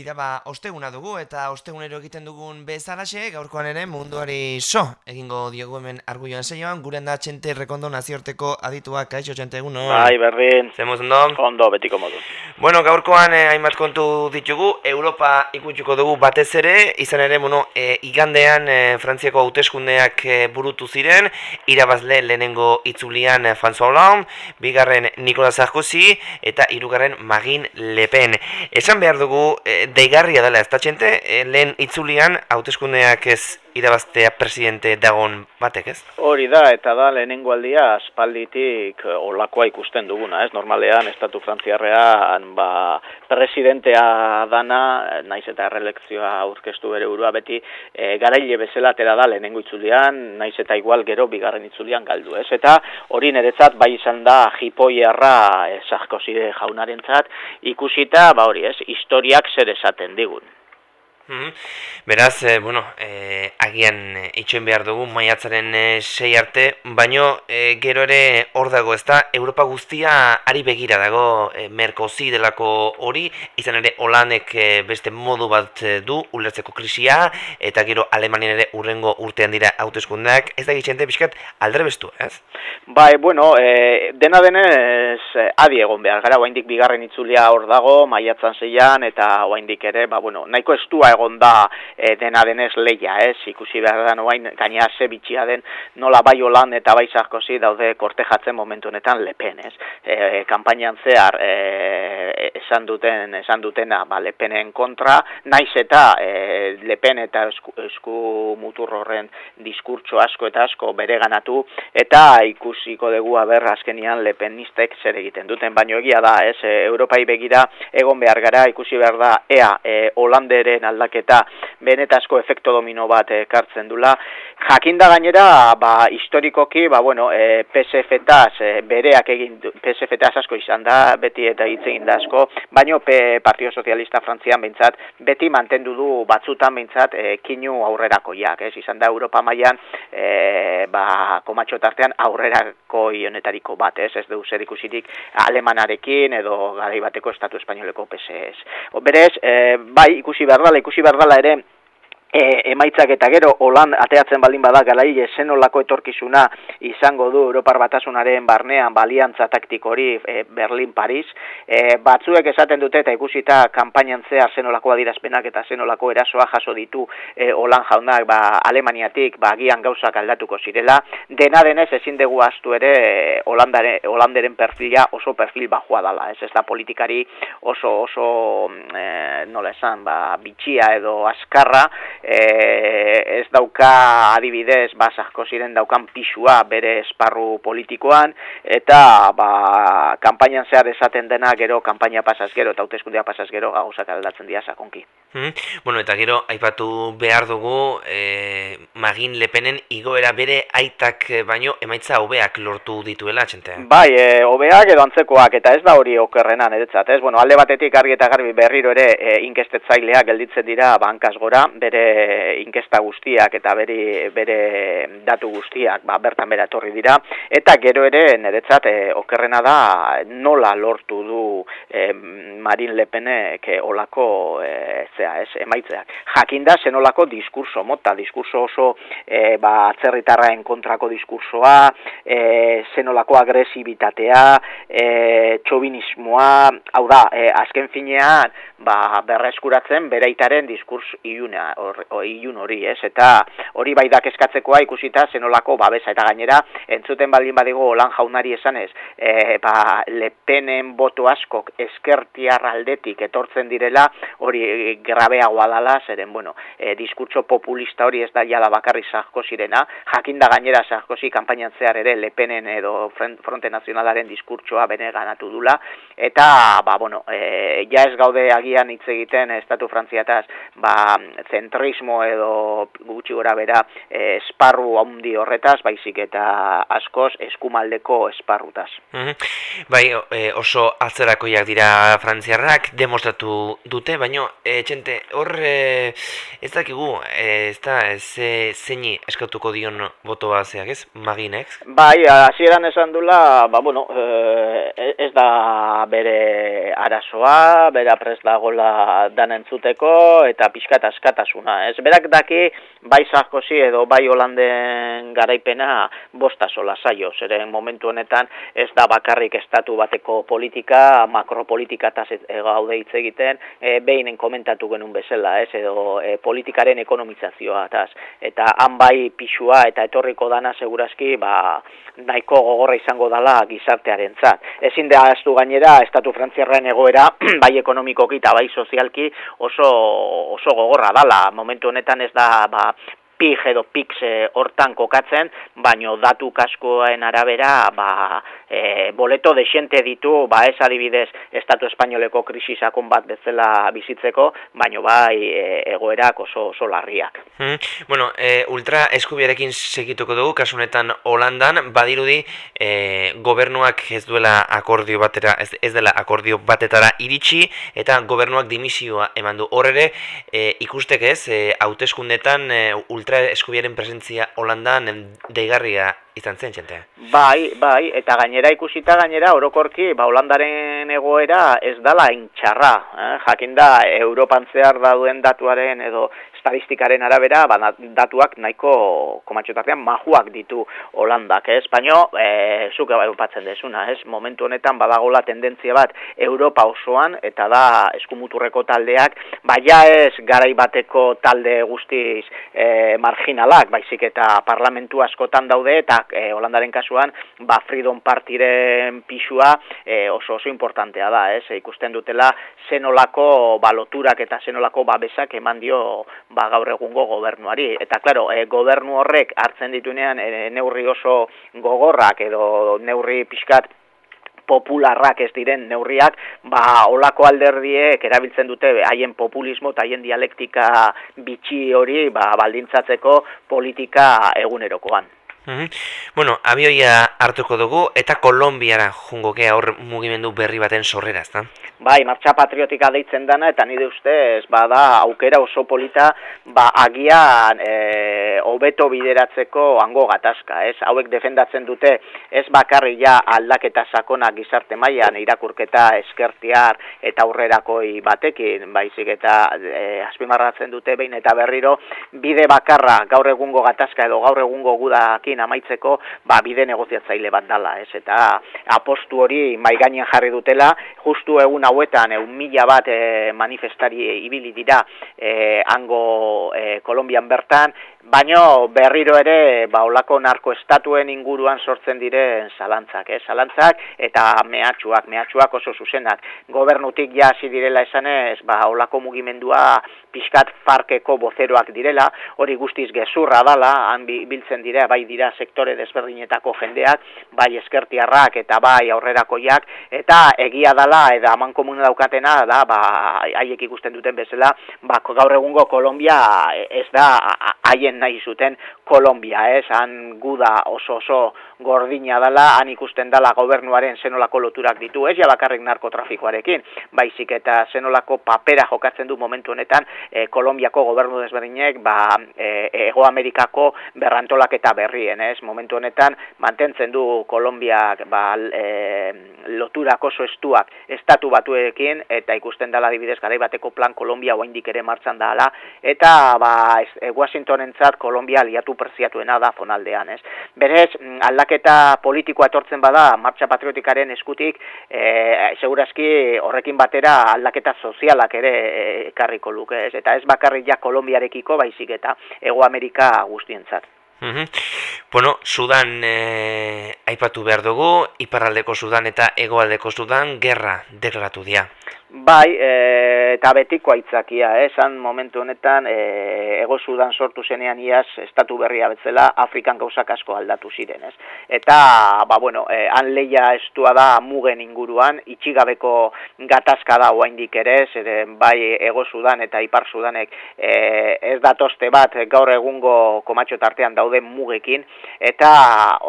Tira ba, osteguna dugu eta ostegunero egiten dugun bezalaxe, gaurkoan ere munduari so, egingo diogu hemen arguioan zeioan, guren da txente rekondo naziorteko aditua, kaixo txente egun, no? Bai, berdin. Zemuz ondo? Ondo, betiko modu. Bueno, gaurkoan eh, hainbat kontu ditugu, Europa ikutsuko dugu batez ere, izan ere, bueno, eh, igandean eh, Frantziako hauteskundeak eh, burutu ziren, irabazle lehenengo itzulian eh, François Hollande, bigarren Nicolas Sarkozy eta hirugarren Marine Le Pen. Esan behar dugu, eh, deigarria dela ez da txente, e, lehen itzulian hauteskundeak ez irabaztea presidente dagon batek ez? Hori da, eta da lehenengo aldia aspalditik eh, olakoa ikusten duguna, ez? Normalean, estatu frantziarrean, ba, presidentea dana, eh, naiz eta errelekzioa aurkeztu bere burua beti, e, garaile bezala atera da lehenengo itzulian, naiz eta igual gero bigarren itzulian galdu, ez? Eta hori niretzat bai izan da jipoierra e, sarkozide jaunarentzat ikusita, ba hori, ez? Historiak zer esaten digun. Mhm. Beraz, e, bueno, e, agian e, itxoen behar dugu maiatzaren e, sei arte, baino e, gero ere hor dago ez da, Europa guztia ari begira dago e, Merkozi delako hori, izan ere Holanek e, beste modu bat du, ulertzeko krisia, eta gero Alemanian ere urrengo urtean dira hauteskundeak, ez da gitxente pixkat aldre bestu, ez? Bai, bueno, e, dena denez adi egon behar gara, oaindik bigarren itzulia hor dago, maiatzan zeian, eta oaindik ere, ba, bueno, nahiko estua egon da e, dena denez leia, ez? Ikusi behar da noain gaina ze bitxia den nola bai holan eta bai sarkozi daude kortejatzen momentu honetan lepen, ez? E, kampainan zehar e, esan duten esan dutena ba, lepenen kontra, naiz eta e, lepen eta esku, esku mutur horren diskurtso asko eta asko bere ganatu, eta ikusiko dugu aber azkenian lepenistek zer egiten duten, baino egia da, ez? E, Europai begira egon behar gara, ikusi behar da, ea, e, Holanderen aldak aldaketa benetazko efekto domino bat ekartzen dula. Jakinda gainera, ba, historikoki, ba, bueno, e, PSF-taz, e, bereak egin, PSF-taz asko izan da, beti eta hitz egin da asko, baino P, Partio Sozialista Frantzian behintzat, beti mantendu du batzutan behintzat e, kinu aurrerako jak, ez? Izan da Europa mailan e, ba, komatxo tartean aurrerako ionetariko bat, ez? Ez du zer ikusirik alemanarekin edo garai bateko Estatu Espainoleko PSS. Berez, e, bai, ikusi behar dala, ikusi behar dala ere, e, emaitzak eta gero holan ateatzen baldin bada galai zenolako etorkizuna izango du Europar Batasunaren barnean baliantza taktik hori e, Berlin Paris. E, batzuek esaten dute eta ikusita kanpainan zehar zenolako adirazpenak eta zenolako erasoa jaso ditu e, holan jaunak ba, Alemaniatik ba, gian gauzak aldatuko zirela. Dena denez ezin dugu astu ere e, Holandare, Holanderen perfila oso perfil bajua dala. Ez ez da politikari oso oso e, nola esan ba, bitxia edo askarra e, ez dauka adibidez ba ziren daukan pisua bere esparru politikoan eta ba kanpainan zehar esaten dena gero kanpaina pasaz gero eta hauteskundea pasaz gero gauzak aldatzen dira sakonki. Hmm. Bueno, eta gero aipatu behar dugu e, Magin Lepenen igoera bere aitak baino emaitza hobeak lortu dituela txente. Bai, e, hobeak edo antzekoak eta ez da hori okerrena niretzat, ez? Bueno, alde batetik argi eta garbi berriro ere e, inkestetzaileak gelditzen dira bankaz gora, bere inkesta guztiak eta bere, bere datu guztiak ba, bertan bera etorri dira eta gero ere niretzat e, okerrena da nola lortu du e, Marin Lepenek e, olako e, zea, ez, emaitzeak. Jakinda zenolako diskurso mota, diskurso oso e, ba, atzerritarraen kontrako diskursoa, e, zenolako agresibitatea, e, txobinismoa, hau da, e, azken finean, ba, berreskuratzen bereitaren diskurs iluna, or, ilun hori, ez? Eta hori bai dak eskatzekoa ikusita zenolako babesa. Eta gainera entzuten baldin badigo lan jaunari esanez, e, ba, lepenen boto askok eskertiar aldetik etortzen direla, hori grabeagoa dala, zeren, bueno, e, diskurtso populista hori ez da jala bakarri Sarkozirena, jakinda gainera Sarkozi kanpainan zehar ere lepenen edo Fronte Nazionalaren diskurtsoa bene ganatu dula, eta, ba, bueno, e, ja ez gaude agian hitz egiten Estatu Frantziataz, ba, zentrismo edo gutxi gora bera e, esparru handi horretaz, baizik eta askoz eskumaldeko esparrutaz. Mm Bai, e, oso atzerakoiak dira frantziarrak, demostratu dute, baino, e, txente, hor e, ez dakigu, e, ez da, ze, zeini eskatuko dion botoa zeak ez, maginek? Bai, hasieran esan dula, ba, bueno, e, ez da bere arazoa, bera prest dagola dan entzuteko, eta pixkat askatasuna. Ez berak daki, bai Sarkozy edo bai Holanden garaipena bosta sola saio, zeren momentu honetan ez da bakarrik estatu bateko politika, makropolitika eta gaude hitz egiten, e, behinen komentatu genuen bezala, ez, edo e, politikaren ekonomizazioa, taz. eta han bai pixua eta etorriko dana segurazki, ba, nahiko gogorra izango dala gizartearen zat. Ezin da aztu gainera, Estatu Frantziarren egoera, bai ekonomikoki eta bai sozialki oso, oso gogorra dala. Momentu honetan ez da ba, pig edo pix hortan kokatzen, baino datu kaskoen arabera ba, e, boleto desente ditu, ba ez adibidez Estatu Espainoleko krisisakon bat bezala bizitzeko, baino bai e, egoerak oso, oso larriak. Hmm. Bueno, e, ultra eskubiarekin segituko dugu, kasunetan Holandan, badirudi e, gobernuak ez duela akordio batera, ez, ez dela akordio batetara iritsi, eta gobernuak dimisioa eman du. Horre, e, ikustek ez, e, hauteskundetan e, ultra ultra eskubiaren presentzia Holandan deigarria izan zen, txente? Bai, bai, eta gainera ikusita gainera orokorki, ba, Holandaren egoera ez dala intxarra. Eh? Jakin da, Europan zehar dauen datuaren edo estadistikaren arabera, ba, datuak nahiko komatxotartean majuak ditu Holandak, ez? Baina, e, zuke bai upatzen desuna, ez? Momentu honetan badagola tendentzia bat Europa osoan, eta da eskumuturreko taldeak, baina ez garai bateko talde guztiz e, marginalak, baizik eta parlamentu askotan daude, eta e, Holandaren kasuan, ba, Freedom Partiren pisua e, oso oso importantea da, ez? E, ikusten dutela zenolako baloturak eta zenolako babesak eman dio ba, gaur egungo gobernuari. Eta, klaro, e, gobernu horrek hartzen ditunean e, neurri oso gogorrak edo neurri pixkat popularrak ez diren neurriak, ba, olako alderdiek erabiltzen dute haien populismo eta haien dialektika bitxi hori ba, baldintzatzeko politika egunerokoan. Bueno, abioia hartuko dugu eta Kolombiara jungo gea hor mugimendu berri baten sorrera, ezta? Bai, martxa patriotika deitzen dana eta nire ustez bada aukera oso polita ba agian e, hobeto bideratzeko hango gatazka, ez? Hauek defendatzen dute ez bakarri ja aldaketa sakona gizarte mailan irakurketa eskertiar eta aurrerakoi batekin, baizik eta e, azpimarratzen dute behin eta berriro bide bakarra gaur egungo gatazka edo gaur egungo gudakin amaitzeko ba, bide negoziatzaile bat dala, ez? Eta apostu hori mai gainen jarri dutela, justu egun hauetan egun mila bat e, manifestari ibili dira e, hango e, Kolombian bertan, baino berriro ere ba olako narkoestatuen inguruan sortzen diren zalantzak, eh? zalantzak eta mehatxuak, mehatxuak oso zuzenak. Gobernutik ja hasi direla esanez, ba olako mugimendua pixkat farkeko bozeroak direla, hori guztiz gezurra dala, han biltzen dira, bai dira sektore desberdinetako jendeak, bai eskertiarrak eta bai aurrerakoiak, eta egia dala, eta haman komuna daukatena, da, ba, haiek ikusten duten bezala, ba, gaur egungo Kolombia ez da haien nahi zuten Kolombia, ez, han guda oso oso gordina dala, han ikusten dala gobernuaren zenolako loturak ditu, ez? Ja bakarrik narkotrafikoarekin, baizik eta zenolako papera jokatzen du momentu honetan e, Kolombiako gobernu desberdinek, ba, e, Ego Amerikako berrantolak eta berrien, ez, momentu honetan mantentzen du Kolombiak ba, e, loturak oso estuak estatu batuekin, eta ikusten dala dibidez garai bateko plan Kolombia oaindik ere martzan dala, eta ba, e, Washingtonentzat Kolombia aliatu persiatuena da fonaldean, ez. Berez, mm, aldak aldaketa politikoa etortzen bada martxa patriotikaren eskutik, e, segurazki horrekin batera aldaketa sozialak ere e, ekarriko luke, ez? eta ez bakarrik ja Kolombiarekiko baizik eta Ego Amerika guztientzat. Mm Bueno, Sudan e, aipatu behar dugu, iparraldeko Sudan eta egoaldeko Sudan gerra deklaratu dira. Bai, e, eta betiko aitzakia, eh? esan momentu honetan e, ego sudan sortu zenean iaz estatu berria betzela Afrikan gauzak asko aldatu ziren, ez? Eta, ba, bueno, e, han leia estua da mugen inguruan, itxigabeko gatazka da oaindik ere, ere bai ego sudan eta ipar sudanek e, ez datoste bat gaur egungo komatxo tartean dauden mugekin, eta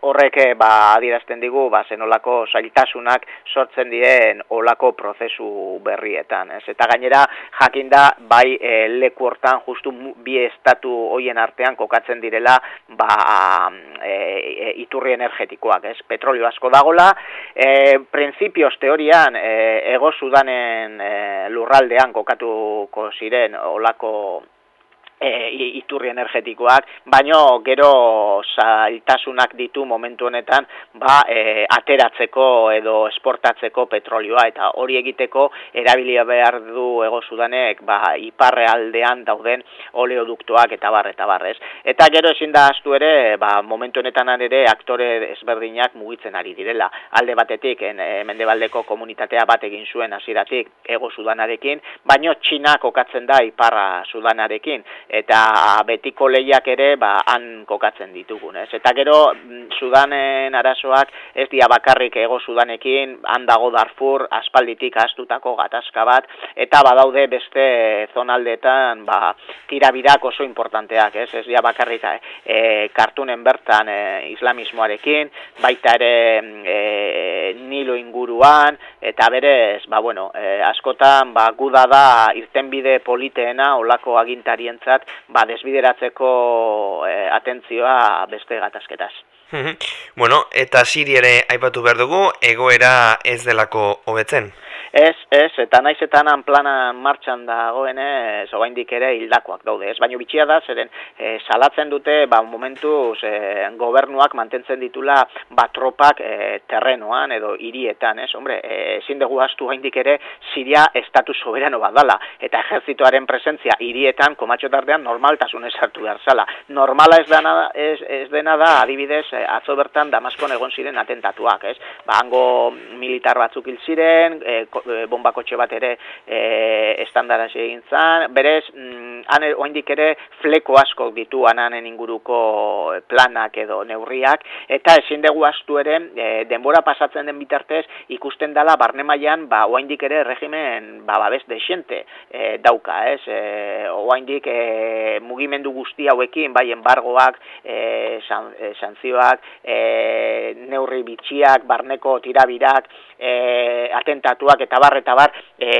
horrek ba, adirazten digu, ba, zenolako zailtasunak sortzen diren olako prozesu berrietan, ez? Eta gainera jakinda bai e, leku hortan justu bi estatu hoien artean kokatzen direla ba e, iturri energetikoak, ez? Petrolio asko dagola, e, prinsipios teorian e, ego Sudanen e, lurraldean kokatuko ziren olako e, iturri energetikoak, baino gero zailtasunak ditu momentu honetan ba, e, ateratzeko edo esportatzeko petrolioa eta hori egiteko erabilia behar du ego sudanek ba, iparre aldean dauden oleoduktoak eta bar eta barrez. Eta gero ezin da astu ere ba, momentu honetan ere aktore ezberdinak mugitzen ari direla. Alde batetik en, e, mendebaldeko komunitatea bat egin zuen hasieratik ego sudanarekin, baino Txina kokatzen da iparra sudanarekin eta betiko lehiak ere ba, han kokatzen ditugun. Ez? Eta gero mm, Sudanen arazoak ez dia bakarrik ego Sudanekin, han dago Darfur, aspalditik astutako gatazka bat, eta badaude beste zonaldetan ba, tirabirak oso importanteak, ez, ez dia bakarrik e, kartunen bertan e, islamismoarekin, baita ere e, nilo inguruan, eta berez, ba, bueno, e, askotan ba, guda da irtenbide politeena olako agintarientzat ba, desbideratzeko e, atentzioa beste gatazketaz. bueno, eta siri ere aipatu behar dugu, egoera ez delako hobetzen. Ez, ez, eta naizetan plana martxan dagoen ez, oaindik ere hildakoak daude, ez, baino bitxia da, zeren e, salatzen dute, ba, momentu e, gobernuak mantentzen ditula ba, tropak e, terrenoan edo hirietan, ez, hombre, ezin dugu astu oaindik ere Siria estatu soberano bat dala, eta ejerzituaren presentzia hirietan, komatxo tardean, normaltasun esartu behar zala. Normala ez dena, ez, ez dena da, adibidez, atzo bertan Damaskon egon ziren atentatuak, ez, ba, hango militar batzuk hil ziren, E, bombakotxe bat ere e, estandaraz egin zan, berez, mm, ane, oindik ere fleko asko ditu ananen inguruko planak edo neurriak, eta ezin dugu astu ere, e, denbora pasatzen den bitartez, ikusten dela barne mailan ba, oindik ere regimen ba, babes desente e, dauka, ez? E, oindik e, mugimendu guzti hauekin, bai, embargoak, e, san, e, sanzioak, e, neurri bitxiak, barneko tirabirak, e, atentatuak, eta bar, eta bar, e,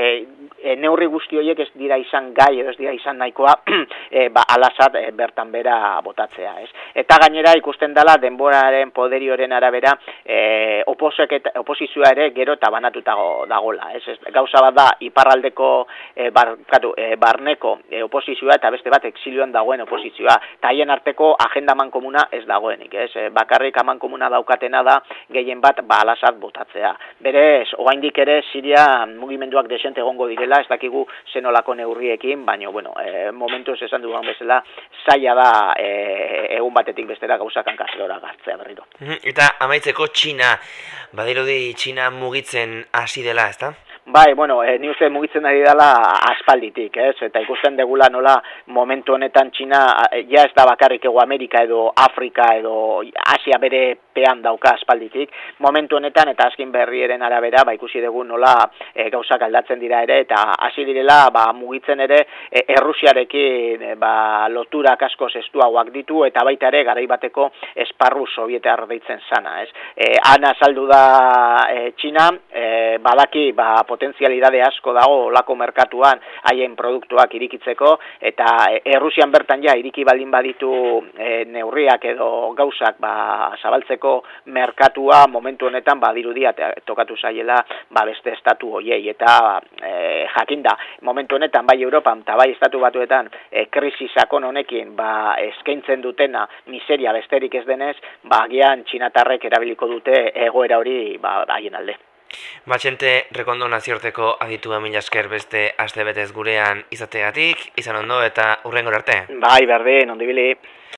e, neurri guzti horiek ez dira izan gai edo ez dira izan nahikoa e, ba, alasat e, bertan bera botatzea. Ez? Eta gainera ikusten dela denboraren poderioren arabera e, eta, oposizioa ere gero eta banatutago dagola. Ez? ez? Gauza bat da iparraldeko e, bar, katu, e, barneko e, oposizioa eta beste bat exilioan dagoen oposizioa. Eta haien arteko agenda komuna ez dagoenik. Ez? E, bakarrik aman komuna daukatena da gehien bat ba, alasat botatzea. Berez, oaindik ere Siria mugimenduak desente egongo direla, ez dakigu zenolako neurriekin, baina, bueno, e, momentuz esan dugan bezala, zaila da e, egun batetik bestera gauzakan kasera gartzea berriro. Eta amaitzeko Txina, badirudi Txina mugitzen hasi dela, ezta? Bai, bueno, e, ni uste mugitzen ari dela aspalditik, ez? Eta ikusten degula nola momentu honetan Txina ja ez da bakarrik ego Amerika edo Afrika edo Asia bere pean dauka aspalditik. Momentu honetan eta azkin berrieren arabera, ba ikusi dugu nola e, gauzak aldatzen dira ere eta hasi direla ba, mugitzen ere e, Errusiarekin e, ba, lotura asko estuagoak ditu eta baita ere garai bateko esparru sovietar deitzen sana, ez? E, ana saldu da e, Txina, e, badaki ba, potentzialidade asko dago olako merkatuan haien produktuak irikitzeko eta e, Errusian bertan ja iriki baldin baditu e, neurriak edo gauzak ba, zabaltzeko merkatua momentu honetan badirudia tokatu zaiela ba, beste estatu hoiei eta e, jakinda momentu honetan bai Europan eta bai estatu batuetan e, krisi sakon honekin ba, eskaintzen dutena miseria besterik ez denez ba, gian txinatarrek erabiliko dute egoera hori ba, haien alde. Batxente, rekondo naziorteko aditu mila esker beste aste betez gurean izategatik, izan ondo eta urren arte. Bai, berdin, ondibili.